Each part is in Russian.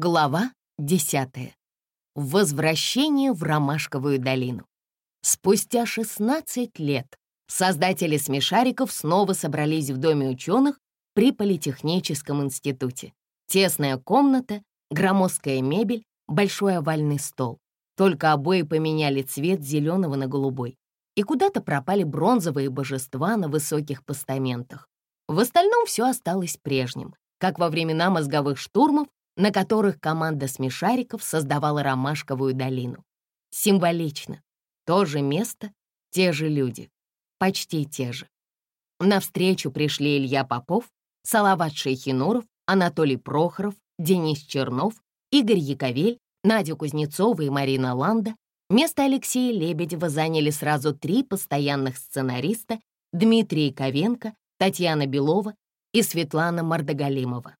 Глава 10. Возвращение в Ромашковую долину. Спустя 16 лет создатели смешариков снова собрались в Доме ученых при Политехническом институте. Тесная комната, громоздкая мебель, большой овальный стол. Только обои поменяли цвет зеленого на голубой. И куда-то пропали бронзовые божества на высоких постаментах. В остальном все осталось прежним, как во времена мозговых штурмов на которых команда смешариков создавала Ромашковую долину. Символично. То же место, те же люди. Почти те же. На встречу пришли Илья Попов, Салават Шейхинуров, Анатолий Прохоров, Денис Чернов, Игорь Яковель, Надя Кузнецова и Марина Ланда. Место Алексея Лебедева заняли сразу три постоянных сценариста Дмитрий Ковенко, Татьяна Белова и Светлана Мардагалимова.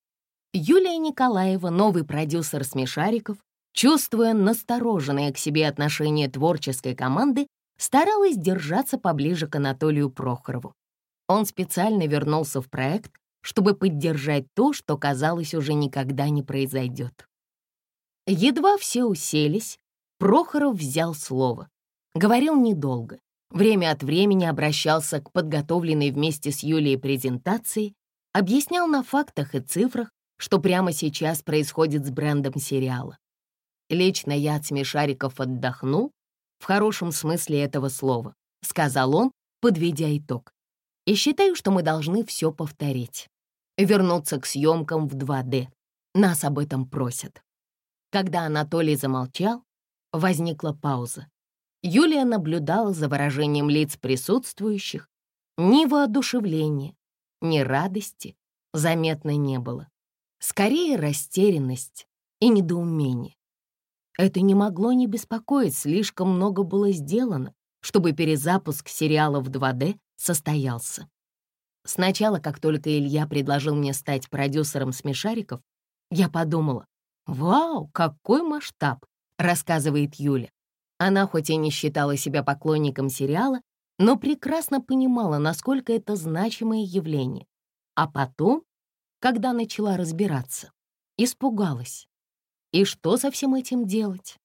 Юлия Николаева, новый продюсер «Смешариков», чувствуя настороженное к себе отношение творческой команды, старалась держаться поближе к Анатолию Прохорову. Он специально вернулся в проект, чтобы поддержать то, что, казалось, уже никогда не произойдет. Едва все уселись, Прохоров взял слово. Говорил недолго. Время от времени обращался к подготовленной вместе с Юлией презентации, объяснял на фактах и цифрах, что прямо сейчас происходит с брендом сериала. Лично я от смешариков отдохнул, в хорошем смысле этого слова, сказал он, подведя итог. И считаю, что мы должны все повторить. Вернуться к съемкам в 2D. Нас об этом просят. Когда Анатолий замолчал, возникла пауза. Юлия наблюдала за выражением лиц присутствующих. Ни воодушевления, ни радости заметно не было. Скорее растерянность и недоумение. Это не могло не беспокоить, слишком много было сделано, чтобы перезапуск сериала в 2D состоялся. Сначала, как только Илья предложил мне стать продюсером «Смешариков», я подумала, «Вау, какой масштаб!» — рассказывает Юля. Она хоть и не считала себя поклонником сериала, но прекрасно понимала, насколько это значимое явление. А потом когда начала разбираться. Испугалась. И что со всем этим делать?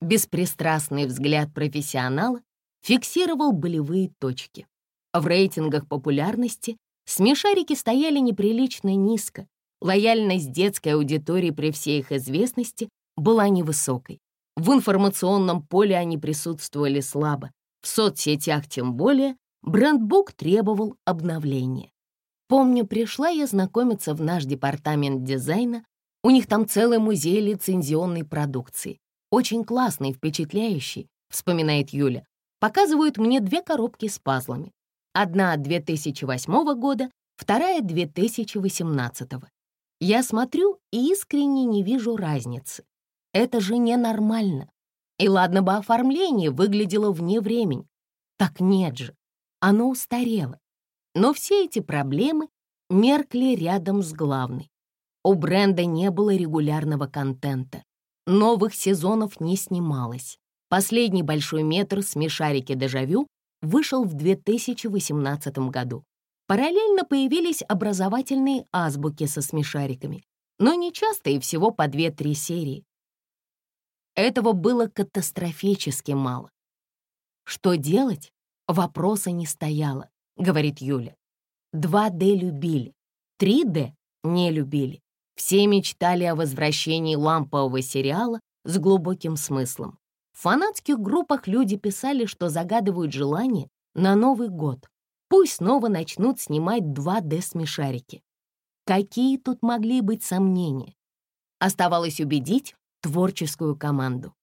Беспристрастный взгляд профессионала фиксировал болевые точки. В рейтингах популярности смешарики стояли неприлично низко. Лояльность детской аудитории при всей их известности была невысокой. В информационном поле они присутствовали слабо. В соцсетях тем более брендбук требовал обновления. Помню, пришла я знакомиться в наш департамент дизайна. У них там целый музей лицензионной продукции. Очень классный, впечатляющий, вспоминает Юля. Показывают мне две коробки с пазлами. Одна 2008 года, вторая 2018. Я смотрю и искренне не вижу разницы. Это же ненормально. И ладно бы оформление выглядело вне времени. Так нет же, оно устарело. Но все эти проблемы меркли рядом с главной. У бренда не было регулярного контента. Новых сезонов не снималось. Последний большой метр «Смешарики Дежавю» вышел в 2018 году. Параллельно появились образовательные азбуки со смешариками, но не часто и всего по 2-3 серии. Этого было катастрофически мало. Что делать? Вопроса не стояло говорит Юля. 2D любили, 3D не любили. Все мечтали о возвращении лампового сериала с глубоким смыслом. В фанатских группах люди писали, что загадывают желание на Новый год. Пусть снова начнут снимать 2D-смешарики. Какие тут могли быть сомнения? Оставалось убедить творческую команду.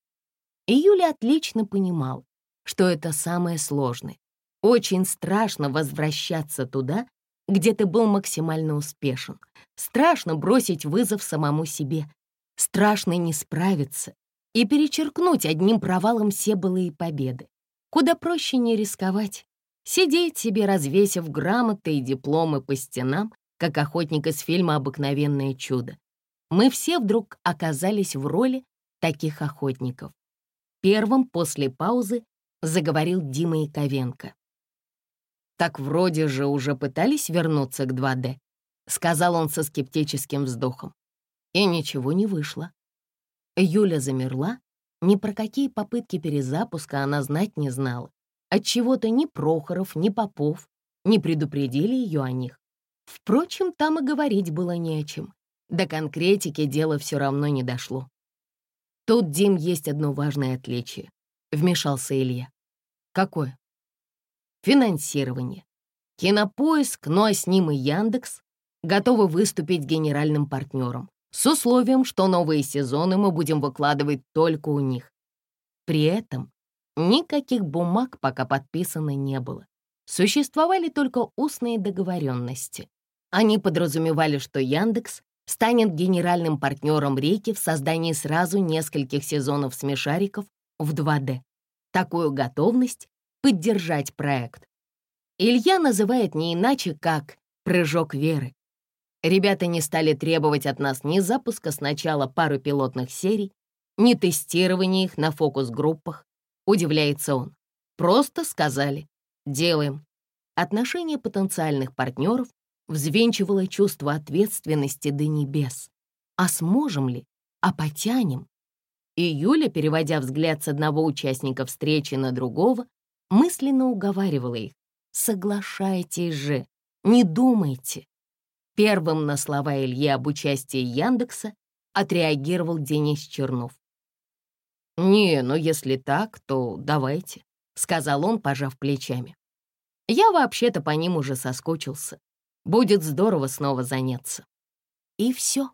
И Юля отлично понимала, что это самое сложное. Очень страшно возвращаться туда, где ты был максимально успешен. Страшно бросить вызов самому себе. Страшно не справиться и перечеркнуть одним провалом все былые победы. Куда проще не рисковать. Сидеть себе, развесив грамоты и дипломы по стенам, как охотник из фильма «Обыкновенное чудо». Мы все вдруг оказались в роли таких охотников. Первым после паузы заговорил Дима Яковенко. Так вроде же уже пытались вернуться к 2D, сказал он со скептическим вздохом. И ничего не вышло. Юля замерла. Ни про какие попытки перезапуска она знать не знала. Отчего-то ни Прохоров, ни Попов не предупредили ее о них. Впрочем, там и говорить было не о чем. До конкретики дело все равно не дошло. «Тут, Дим, есть одно важное отличие», — вмешался Илья. «Какое?» «Финансирование. Кинопоиск, ну а с ним и Яндекс, готовы выступить генеральным партнером, с условием, что новые сезоны мы будем выкладывать только у них. При этом никаких бумаг пока подписано не было. Существовали только устные договоренности. Они подразумевали, что Яндекс станет генеральным партнером Реки в создании сразу нескольких сезонов смешариков в 2D. Такую готовность поддержать проект Илья называет не иначе, как «прыжок веры». Ребята не стали требовать от нас ни запуска сначала пары пилотных серий, ни тестирования их на фокус-группах, удивляется он. Просто сказали «делаем». Отношение потенциальных партнеров взвенчивало чувство ответственности до небес. А сможем ли? А потянем? И Юля, переводя взгляд с одного участника встречи на другого, мысленно уговаривала их. «Соглашайтесь же, не думайте». Первым на слова Ильи об участии Яндекса отреагировал Денис Чернов. «Не, ну если так, то давайте», — сказал он, пожав плечами. «Я вообще-то по ним уже соскучился. Будет здорово снова заняться». И все.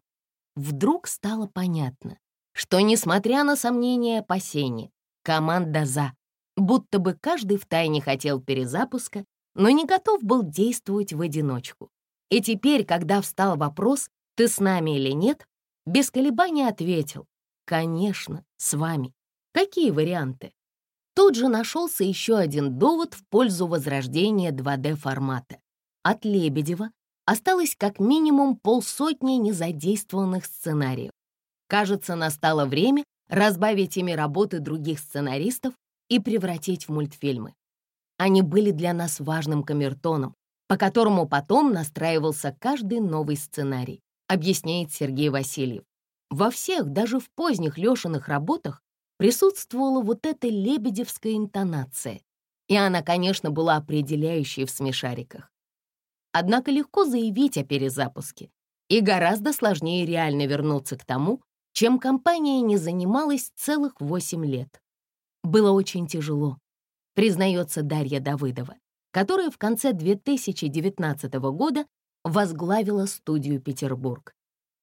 Вдруг стало понятно, что, несмотря на сомнения и опасения, команда «за», будто бы каждый втайне хотел перезапуска, но не готов был действовать в одиночку. И теперь, когда встал вопрос, ты с нами или нет, без колебаний ответил, конечно, с вами. Какие варианты? Тут же нашелся еще один довод в пользу возрождения 2D-формата. От Лебедева осталось как минимум полсотни незадействованных сценариев. Кажется, настало время разбавить ими работы других сценаристов и превратить в мультфильмы. Они были для нас важным камертоном, по которому потом настраивался каждый новый сценарий, объясняет Сергей Васильев. Во всех, даже в поздних Лешиных работах, присутствовала вот эта лебедевская интонация, и она, конечно, была определяющей в смешариках. Однако легко заявить о перезапуске, и гораздо сложнее реально вернуться к тому, чем компания не занималась целых 8 лет. Было очень тяжело, признается Дарья Давыдова, которая в конце 2019 года возглавила студию «Петербург».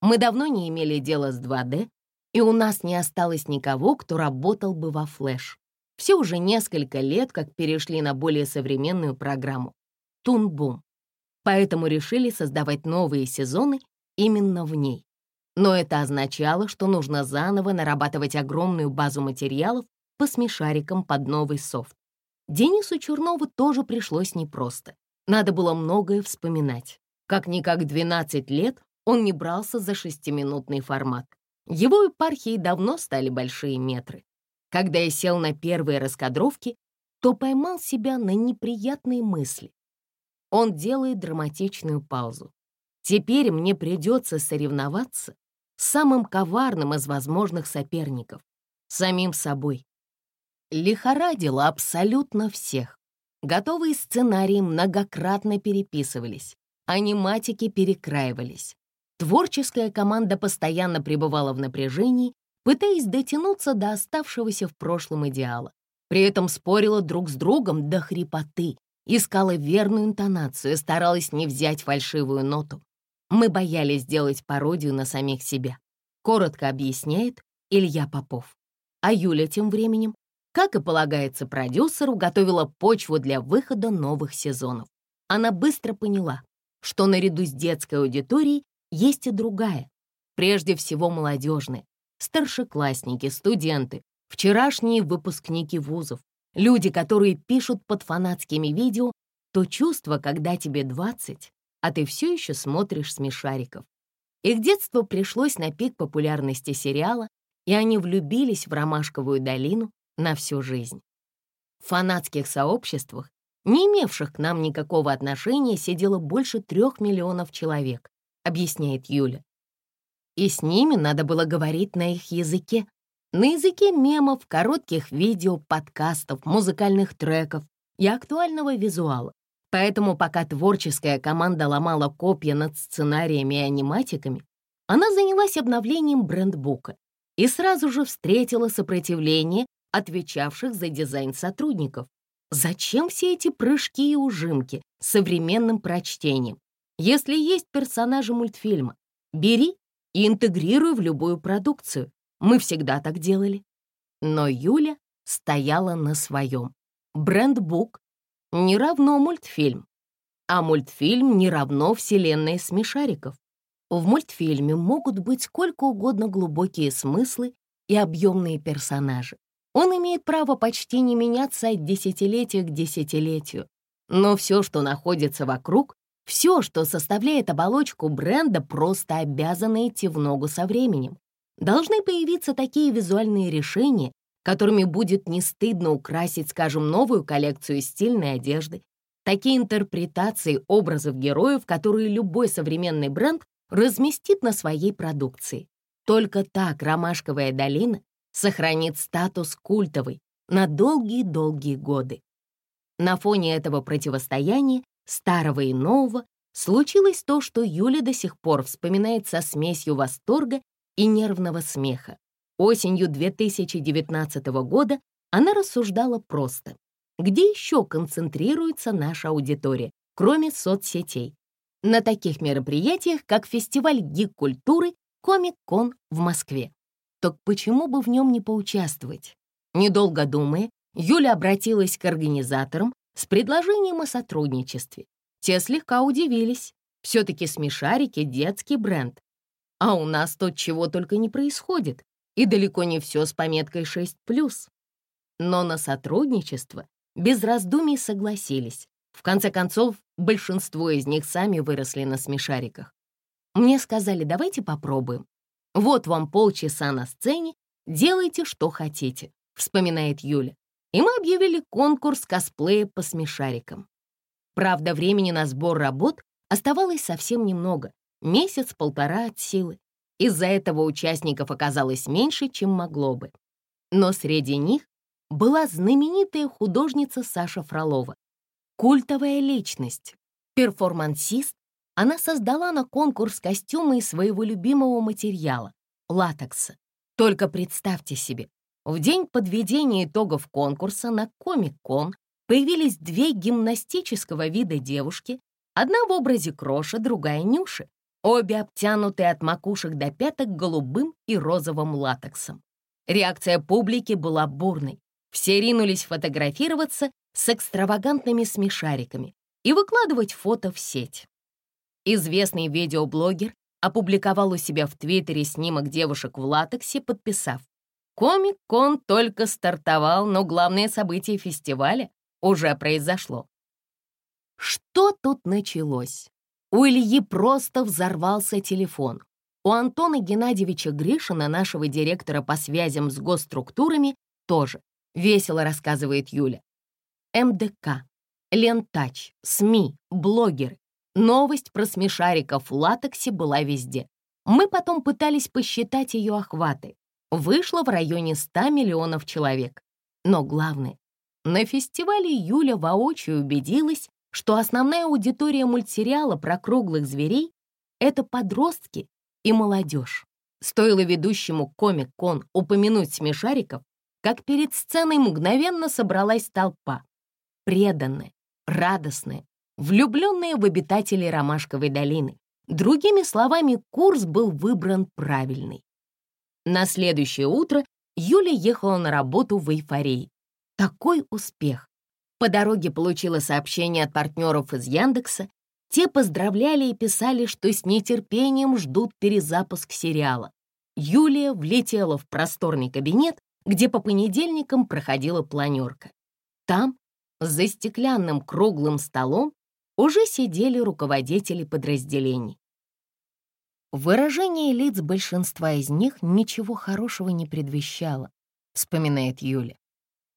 Мы давно не имели дела с 2D, и у нас не осталось никого, кто работал бы во флеш. Все уже несколько лет, как перешли на более современную программу — Тунбум поэтому решили создавать новые сезоны именно в ней. Но это означало, что нужно заново нарабатывать огромную базу материалов по смешарикам под новый софт. Денису Чернову тоже пришлось непросто. Надо было многое вспоминать. Как-никак 12 лет он не брался за шестиминутный формат. Его епархии давно стали большие метры. Когда я сел на первые раскадровки, то поймал себя на неприятные мысли. Он делает драматичную паузу. Теперь мне придется соревноваться с самым коварным из возможных соперников, самим собой. Лихорадило абсолютно всех. Готовые сценарии многократно переписывались, аниматики перекраивались. Творческая команда постоянно пребывала в напряжении, пытаясь дотянуться до оставшегося в прошлом идеала. При этом спорила друг с другом до хрипоты, искала верную интонацию, старалась не взять фальшивую ноту. Мы боялись сделать пародию на самих себя. Коротко объясняет Илья Попов. А Юля тем временем, как и полагается продюсеру, готовила почву для выхода новых сезонов. Она быстро поняла, что наряду с детской аудиторией есть и другая, прежде всего молодежная, старшеклассники, студенты, вчерашние выпускники вузов, Люди, которые пишут под фанатскими видео, то чувство, когда тебе 20, а ты все еще смотришь смешариков. Их детство пришлось на пик популярности сериала, и они влюбились в Ромашковую долину на всю жизнь. В фанатских сообществах, не имевших к нам никакого отношения, сидело больше трех миллионов человек, объясняет Юля. и с ними надо было говорить на их языке. На языке мемов, коротких видео, подкастов, музыкальных треков и актуального визуала. Поэтому пока творческая команда ломала копья над сценариями и аниматиками, она занялась обновлением брендбука и сразу же встретила сопротивление отвечавших за дизайн сотрудников. Зачем все эти прыжки и ужимки с современным прочтением? Если есть персонажи мультфильма, бери и интегрируй в любую продукцию. Мы всегда так делали. Но Юля стояла на своем. Брендбук не равно мультфильм, а мультфильм не равно вселенной смешариков. В мультфильме могут быть сколько угодно глубокие смыслы и объемные персонажи. Он имеет право почти не меняться от десятилетия к десятилетию. Но все, что находится вокруг, все, что составляет оболочку бренда, просто обязано идти в ногу со временем. Должны появиться такие визуальные решения, которыми будет не стыдно украсить, скажем, новую коллекцию стильной одежды, такие интерпретации образов героев, которые любой современный бренд разместит на своей продукции. Только так «Ромашковая долина» сохранит статус культовой на долгие-долгие годы. На фоне этого противостояния, старого и нового, случилось то, что Юля до сих пор вспоминает со смесью восторга и нервного смеха. Осенью 2019 года она рассуждала просто. Где еще концентрируется наша аудитория, кроме соцсетей? На таких мероприятиях, как фестиваль гик-культуры «Комик-кон» в Москве. Так почему бы в нем не поучаствовать? Недолго думая, Юля обратилась к организаторам с предложением о сотрудничестве. Те слегка удивились. Все-таки смешарики — детский бренд. А у нас тут чего только не происходит и далеко не все с пометкой 6+. Но на сотрудничество без раздумий согласились. В конце концов, большинство из них сами выросли на смешариках. Мне сказали, давайте попробуем. Вот вам полчаса на сцене, делайте, что хотите, вспоминает Юля. И мы объявили конкурс косплея по смешарикам. Правда, времени на сбор работ оставалось совсем немного, месяц-полтора от силы. Из-за этого участников оказалось меньше, чем могло бы. Но среди них была знаменитая художница Саша Фролова. Культовая личность, перформансист, она создала на конкурс костюмы из своего любимого материала — латекса. Только представьте себе, в день подведения итогов конкурса на Комик-кон появились две гимнастического вида девушки, одна в образе Кроша, другая Нюши, обе обтянутые от макушек до пяток голубым и розовым латексом. Реакция публики была бурной. Все ринулись фотографироваться с экстравагантными смешариками и выкладывать фото в сеть. Известный видеоблогер опубликовал у себя в Твиттере снимок девушек в латексе, подписав «Комик-кон только стартовал, но главное событие фестиваля уже произошло». Что тут началось? У Ильи просто взорвался телефон. У Антона Геннадьевича Гришина, нашего директора по связям с госструктурами, тоже. Весело рассказывает Юля. МДК, Лентач, СМИ, блогеры. Новость про смешариков в латексе была везде. Мы потом пытались посчитать ее охваты. Вышло в районе 100 миллионов человек. Но главное, на фестивале Юля воочию убедилась, что основная аудитория мультсериала про круглых зверей — это подростки и молодежь. Стоило ведущему комик-кон упомянуть смешариков, как перед сценой мгновенно собралась толпа. Преданная, радостная, влюбленная в обитателей Ромашковой долины. Другими словами, курс был выбран правильный. На следующее утро Юля ехала на работу в эйфории. Такой успех! По дороге получила сообщение от партнеров из Яндекса. Те поздравляли и писали, что с нетерпением ждут перезапуск сериала. Юлия влетела в просторный кабинет, где по понедельникам проходила планерка. Там, за стеклянным круглым столом, уже сидели руководители подразделений. Выражение лиц большинства из них ничего хорошего не предвещало, вспоминает Юля.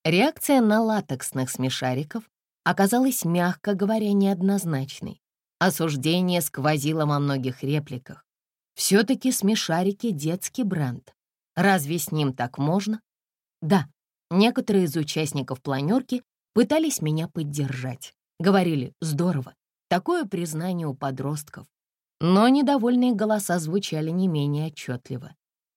Реакция на латексных смешариков оказалась, мягко говоря, неоднозначной. Осуждение сквозило во многих репликах. Все-таки смешарики — детский бренд. Разве с ним так можно? Да, некоторые из участников планерки пытались меня поддержать. Говорили, здорово, такое признание у подростков. Но недовольные голоса звучали не менее отчетливо.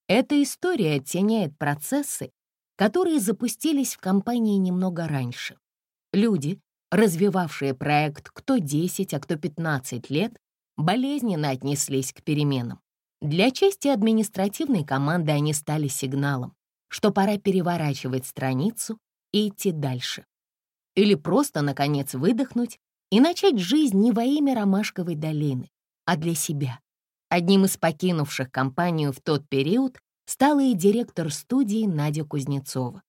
Эта история оттеняет процессы, которые запустились в компании немного раньше. Люди, развивавшие проект кто 10, а кто 15 лет, болезненно отнеслись к переменам. Для части административной команды они стали сигналом, что пора переворачивать страницу и идти дальше. Или просто, наконец, выдохнуть и начать жизнь не во имя Ромашковой долины, а для себя. Одним из покинувших компанию в тот период стала и директор студии Надя Кузнецова.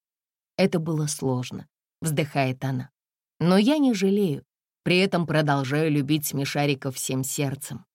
«Это было сложно», — вздыхает она. «Но я не жалею, при этом продолжаю любить смешариков всем сердцем.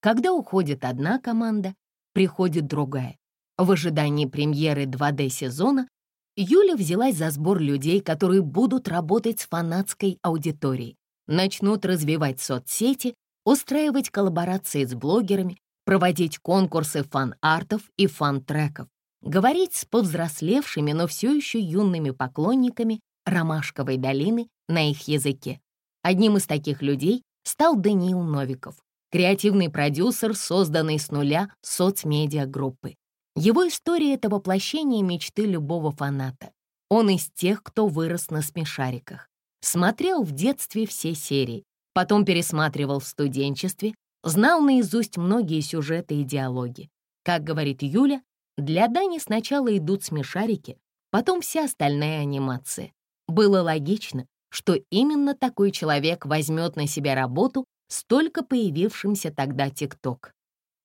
Когда уходит одна команда, приходит другая. В ожидании премьеры 2D-сезона Юля взялась за сбор людей, которые будут работать с фанатской аудиторией, начнут развивать соцсети, устраивать коллаборации с блогерами, проводить конкурсы фан-артов и фан-треков, говорить с повзрослевшими, но все еще юными поклонниками Ромашковой долины на их языке. Одним из таких людей стал Даниил Новиков, креативный продюсер, созданный с нуля соцмедиа-группы. Его история — это воплощение мечты любого фаната. Он из тех, кто вырос на смешариках. Смотрел в детстве все серии, потом пересматривал в студенчестве, знал наизусть многие сюжеты и диалоги. Как говорит Юля, для Дани сначала идут смешарики, потом вся остальная анимация. Было логично, что именно такой человек возьмет на себя работу с только появившимся тогда ТикТок.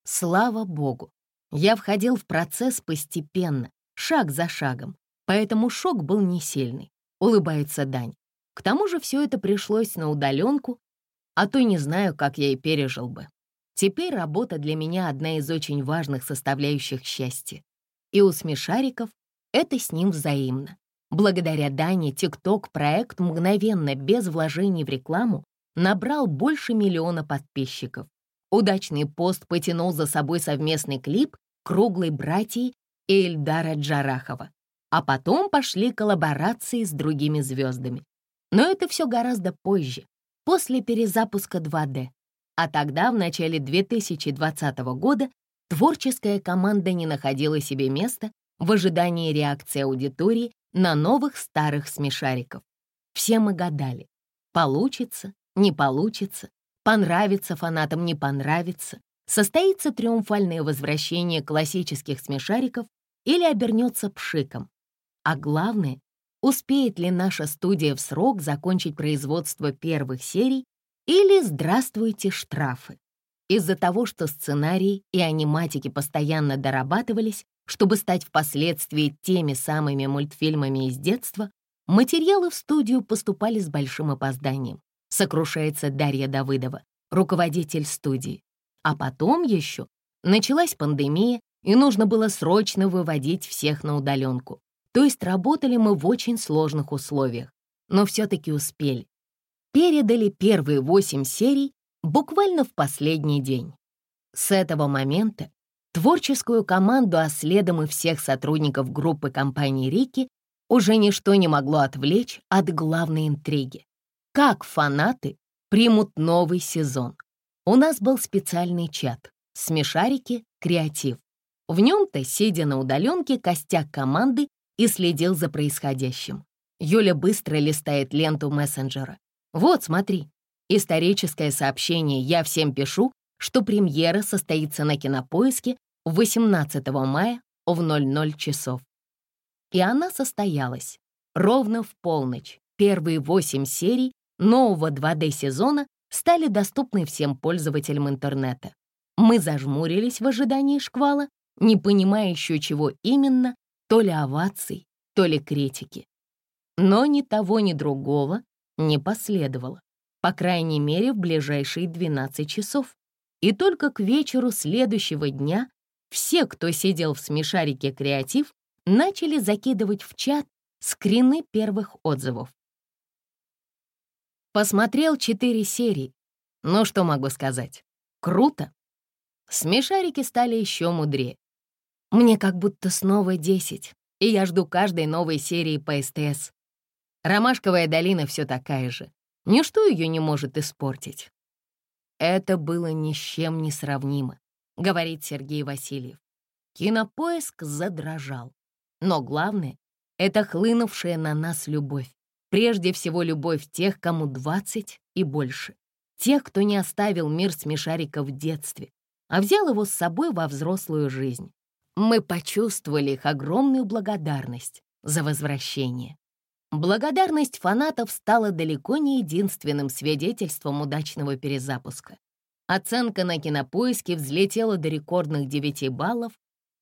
Слава богу, я входил в процесс постепенно, шаг за шагом, поэтому шок был не сильный, улыбается Дань. К тому же все это пришлось на удаленку, а то не знаю, как я и пережил бы. Теперь работа для меня одна из очень важных составляющих счастья. И у смешариков это с ним взаимно. Благодаря Дане TikTok-проект мгновенно, без вложений в рекламу, набрал больше миллиона подписчиков. Удачный пост потянул за собой совместный клип «Круглой братьей» и Эльдара Джарахова. А потом пошли коллаборации с другими звездами. Но это все гораздо позже, после перезапуска 2D. А тогда, в начале 2020 года, творческая команда не находила себе места в ожидании реакции аудитории на новых старых смешариков. Все мы гадали, получится не получится, понравится фанатам, не понравится, состоится триумфальное возвращение классических смешариков или обернется пшиком. А главное, успеет ли наша студия в срок закончить производство первых серий или «Здравствуйте, штрафы». Из-за того, что сценарии и аниматики постоянно дорабатывались, чтобы стать впоследствии теми самыми мультфильмами из детства, материалы в студию поступали с большим опозданием сокрушается Дарья Давыдова, руководитель студии. А потом еще началась пандемия, и нужно было срочно выводить всех на удаленку. То есть работали мы в очень сложных условиях, но все-таки успели. Передали первые восемь серий буквально в последний день. С этого момента творческую команду, а следом и всех сотрудников группы компании «Рики» уже ничто не могло отвлечь от главной интриги как фанаты примут новый сезон. У нас был специальный чат «Смешарики. Креатив». В нем-то, сидя на удаленке, костяк команды и следил за происходящим. Юля быстро листает ленту мессенджера. «Вот, смотри, историческое сообщение «Я всем пишу», что премьера состоится на Кинопоиске 18 мая в 00 часов. И она состоялась ровно в полночь. Первые восемь серий нового 2D-сезона стали доступны всем пользователям интернета. Мы зажмурились в ожидании шквала, не понимая еще чего именно, то ли оваций, то ли критики. Но ни того, ни другого не последовало, по крайней мере, в ближайшие 12 часов. И только к вечеру следующего дня все, кто сидел в смешарике «Креатив», начали закидывать в чат скрины первых отзывов. Посмотрел четыре серии. Ну, что могу сказать? Круто. Смешарики стали еще мудрее. Мне как будто снова десять, и я жду каждой новой серии по СТС. Ромашковая долина все такая же. Ничто ее не может испортить. Это было ни с чем не сравнимо, говорит Сергей Васильев. Кинопоиск задрожал. Но главное — это хлынувшая на нас любовь. Прежде всего, любовь тех, кому 20 и больше. Тех, кто не оставил мир смешарика в детстве, а взял его с собой во взрослую жизнь. Мы почувствовали их огромную благодарность за возвращение. Благодарность фанатов стала далеко не единственным свидетельством удачного перезапуска. Оценка на кинопоиске взлетела до рекордных 9 баллов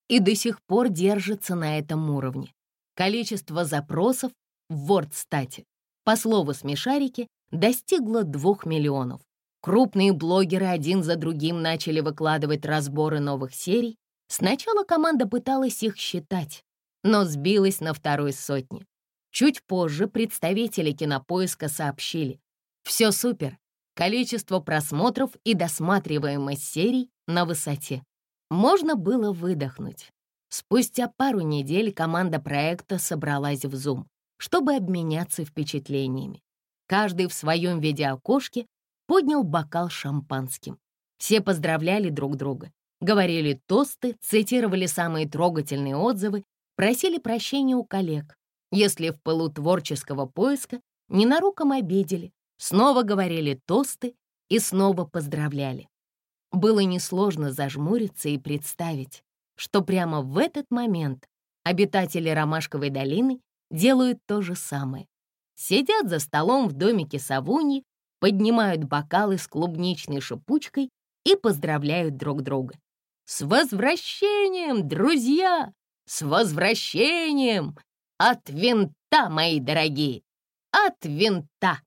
и до сих пор держится на этом уровне. Количество запросов в WordStat, по слову смешарики, достигло 2 миллионов. Крупные блогеры один за другим начали выкладывать разборы новых серий. Сначала команда пыталась их считать, но сбилась на второй сотне. Чуть позже представители кинопоиска сообщили. Все супер, количество просмотров и досматриваемость серий на высоте. Можно было выдохнуть. Спустя пару недель команда проекта собралась в Zoom, чтобы обменяться впечатлениями. Каждый в своем видеоокошке поднял бокал шампанским. Все поздравляли друг друга, говорили тосты, цитировали самые трогательные отзывы, просили прощения у коллег, если в пылу творческого поиска ненароком обидели, снова говорили тосты и снова поздравляли. Было несложно зажмуриться и представить, что прямо в этот момент обитатели Ромашковой долины делают то же самое. Сидят за столом в домике Савуньи поднимают бокалы с клубничной шипучкой и поздравляют друг друга. «С возвращением, друзья! С возвращением! От винта, мои дорогие! От винта!»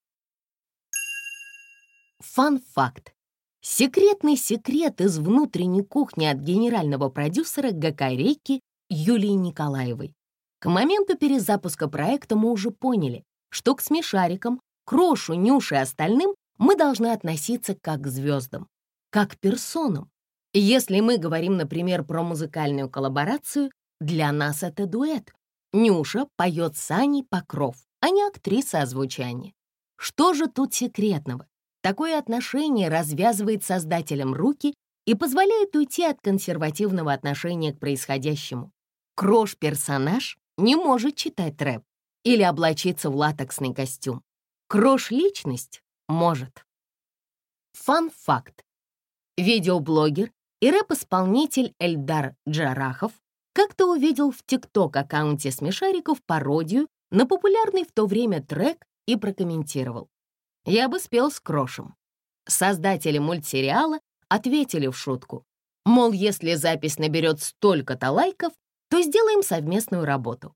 Фан-факт. Секретный секрет из внутренней кухни от генерального продюсера Гакарейки Юлии Николаевой. К моменту перезапуска проекта мы уже поняли, что к смешарикам Крошу, Нюше и остальным мы должны относиться как к звездам, как к персонам. Если мы говорим, например, про музыкальную коллаборацию, для нас это дуэт. Нюша поет с Аней Покров, а не актриса озвучания. Что же тут секретного? Такое отношение развязывает создателям руки и позволяет уйти от консервативного отношения к происходящему. Крош-персонаж не может читать рэп или облачиться в латексный костюм. Крош-личность может. Фан-факт. Видеоблогер и рэп-исполнитель Эльдар Джарахов как-то увидел в ТикТок-аккаунте смешариков пародию на популярный в то время трек и прокомментировал. «Я бы спел с Крошем». Создатели мультсериала ответили в шутку. Мол, если запись наберет столько-то лайков, то сделаем совместную работу.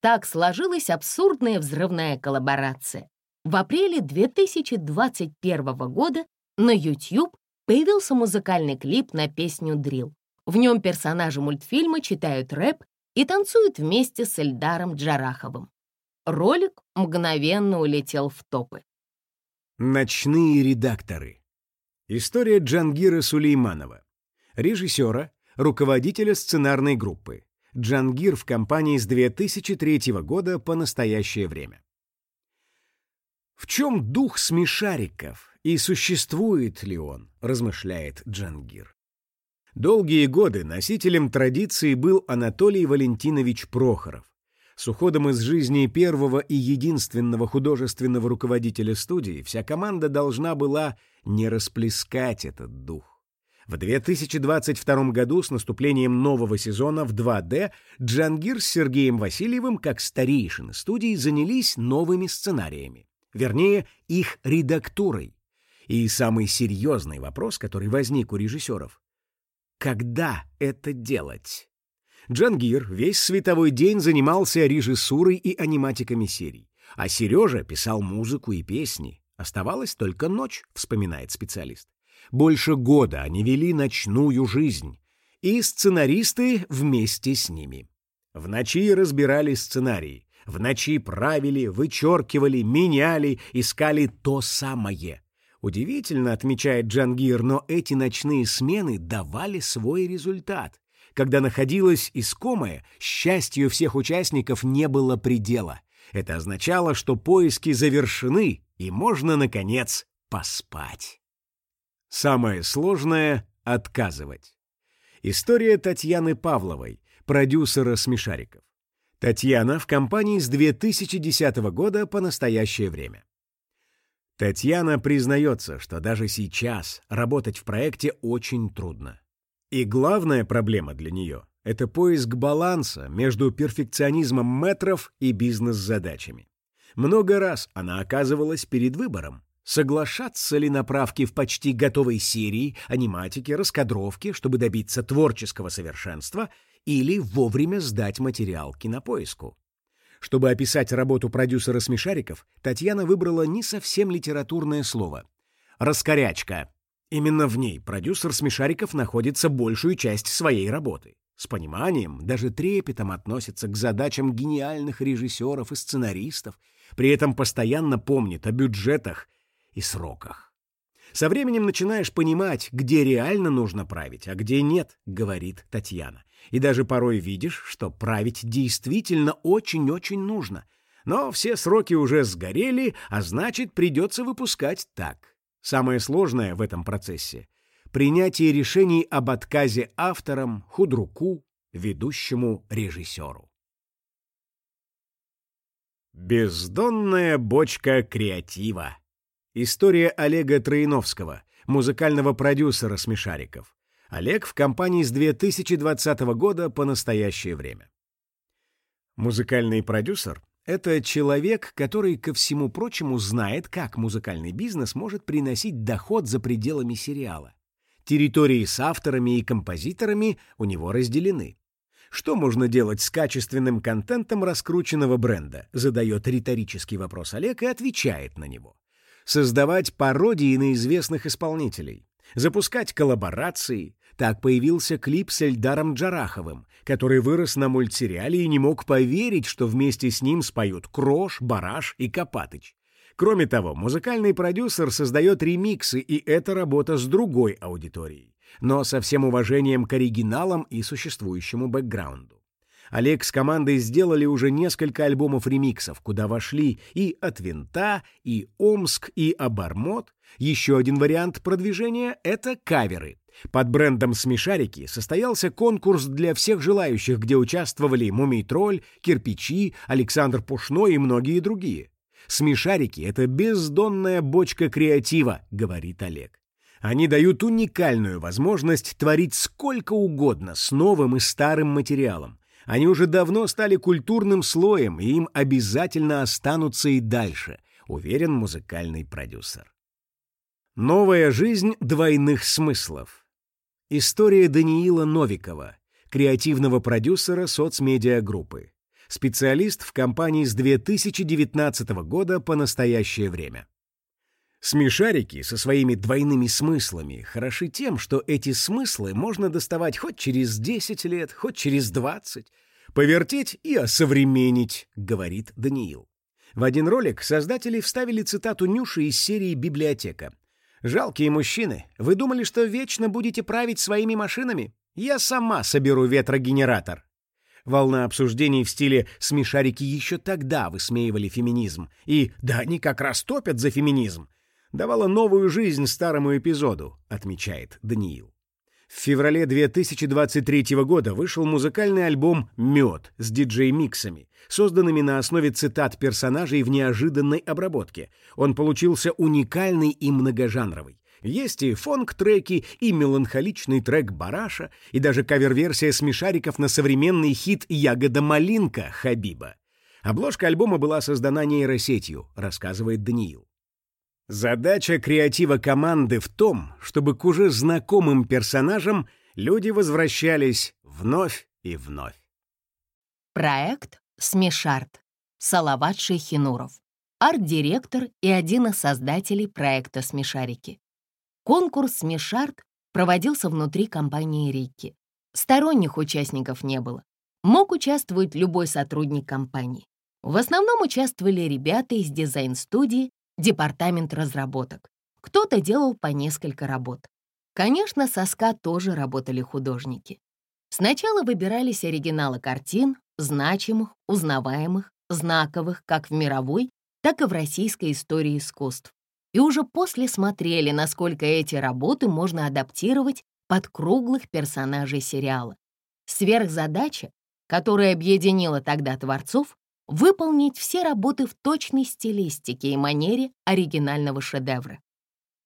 Так сложилась абсурдная взрывная коллаборация. В апреле 2021 года на YouTube появился музыкальный клип на песню «Дрил». В нем персонажи мультфильма читают рэп и танцуют вместе с Эльдаром Джараховым. Ролик мгновенно улетел в топы. Ночные редакторы. История Джангира Сулейманова. Режиссера, руководителя сценарной группы. Джангир в компании с 2003 года по настоящее время. В чем дух смешариков и существует ли он, размышляет Джангир. Долгие годы носителем традиции был Анатолий Валентинович Прохоров. С уходом из жизни первого и единственного художественного руководителя студии вся команда должна была не расплескать этот дух. В 2022 году с наступлением нового сезона в 2D Джангир с Сергеем Васильевым, как старейшины студии, занялись новыми сценариями вернее, их редактурой. И самый серьезный вопрос, который возник у режиссеров — когда это делать? Джангир весь световой день занимался режиссурой и аниматиками серий, а Сережа писал музыку и песни. Оставалась только ночь, вспоминает специалист. Больше года они вели ночную жизнь, и сценаристы вместе с ними. В ночи разбирали сценарии, в ночи правили, вычеркивали, меняли, искали то самое. Удивительно, отмечает Джангир, но эти ночные смены давали свой результат. Когда находилась искомая, счастью всех участников не было предела. Это означало, что поиски завершены, и можно, наконец, поспать. Самое сложное — отказывать. История Татьяны Павловой, продюсера «Смешариков». Татьяна в компании с 2010 года по настоящее время. Татьяна признается, что даже сейчас работать в проекте очень трудно. И главная проблема для нее — это поиск баланса между перфекционизмом метров и бизнес-задачами. Много раз она оказывалась перед выбором, соглашаться ли на правки в почти готовой серии, аниматики, раскадровки, чтобы добиться творческого совершенства, или вовремя сдать материал кинопоиску. Чтобы описать работу продюсера «Смешариков», Татьяна выбрала не совсем литературное слово. «Раскорячка». Именно в ней продюсер «Смешариков» находится большую часть своей работы. С пониманием, даже трепетом относится к задачам гениальных режиссеров и сценаристов, при этом постоянно помнит о бюджетах и сроках. Со временем начинаешь понимать, где реально нужно править, а где нет, говорит Татьяна. И даже порой видишь, что править действительно очень-очень нужно. Но все сроки уже сгорели, а значит, придется выпускать так. Самое сложное в этом процессе — принятие решений об отказе авторам, худруку, ведущему режиссеру. Бездонная бочка креатива. История Олега Троиновского, музыкального продюсера «Смешариков». Олег в компании с 2020 года по настоящее время. Музыкальный продюсер — это человек, который, ко всему прочему, знает, как музыкальный бизнес может приносить доход за пределами сериала. Территории с авторами и композиторами у него разделены. Что можно делать с качественным контентом раскрученного бренда? Задает риторический вопрос Олег и отвечает на него создавать пародии на известных исполнителей, запускать коллаборации. Так появился клип с Эльдаром Джараховым, который вырос на мультсериале и не мог поверить, что вместе с ним споют Крош, Бараш и Копатыч. Кроме того, музыкальный продюсер создает ремиксы, и это работа с другой аудиторией, но со всем уважением к оригиналам и существующему бэкграунду. Олег с командой сделали уже несколько альбомов ремиксов, куда вошли и «От винта», и «Омск», и «Обормот». Еще один вариант продвижения — это каверы. Под брендом «Смешарики» состоялся конкурс для всех желающих, где участвовали «Мумий-тролль», «Кирпичи», Александр Пушной и многие другие. «Смешарики» — это бездонная бочка креатива, говорит Олег. Они дают уникальную возможность творить сколько угодно с новым и старым материалом, они уже давно стали культурным слоем, и им обязательно останутся и дальше, уверен музыкальный продюсер. Новая жизнь двойных смыслов. История Даниила Новикова, креативного продюсера соцмедиагруппы. Специалист в компании с 2019 года по настоящее время. Смешарики со своими двойными смыслами хороши тем, что эти смыслы можно доставать хоть через 10 лет, хоть через 20, повертеть и осовременить, говорит Даниил. В один ролик создатели вставили цитату Нюши из серии «Библиотека». «Жалкие мужчины, вы думали, что вечно будете править своими машинами? Я сама соберу ветрогенератор». Волна обсуждений в стиле «смешарики еще тогда высмеивали феминизм» и «да они как раз топят за феминизм» давала новую жизнь старому эпизоду, отмечает Даниил. В феврале 2023 года вышел музыкальный альбом «Мед» с диджей-миксами, созданными на основе цитат персонажей в неожиданной обработке. Он получился уникальный и многожанровый. Есть и фонк-треки, и меланхоличный трек «Бараша», и даже кавер-версия смешариков на современный хит «Ягода малинка» Хабиба. Обложка альбома была создана нейросетью, рассказывает Даниил. Задача креатива команды в том, чтобы к уже знакомым персонажам люди возвращались вновь и вновь. Проект «Смешарт» Салават Шейхинуров, арт-директор и один из создателей проекта «Смешарики». Конкурс «Смешарт» проводился внутри компании «Рики». Сторонних участников не было. Мог участвовать любой сотрудник компании. В основном участвовали ребята из дизайн-студии департамент разработок. кто-то делал по несколько работ. Конечно, со СКА тоже работали художники. Сначала выбирались оригиналы картин, значимых, узнаваемых, знаковых как в мировой, так и в российской истории искусств. И уже после смотрели, насколько эти работы можно адаптировать под круглых персонажей сериала. Сверхзадача, которая объединила тогда творцов, выполнить все работы в точной стилистике и манере оригинального шедевра.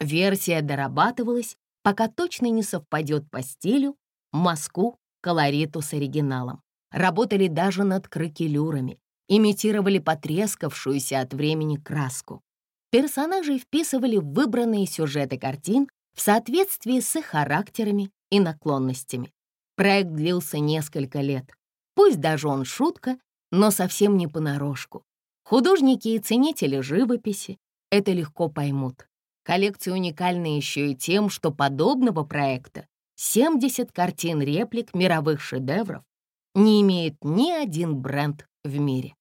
Версия дорабатывалась, пока точно не совпадет по стилю, мазку, колориту с оригиналом. Работали даже над кракелюрами, имитировали потрескавшуюся от времени краску. Персонажей вписывали в выбранные сюжеты картин в соответствии с их характерами и наклонностями. Проект длился несколько лет. Пусть даже он шутка, но совсем не понарошку. Художники и ценители живописи это легко поймут. Коллекция уникальна еще и тем, что подобного проекта 70 картин реплик мировых шедевров не имеет ни один бренд в мире.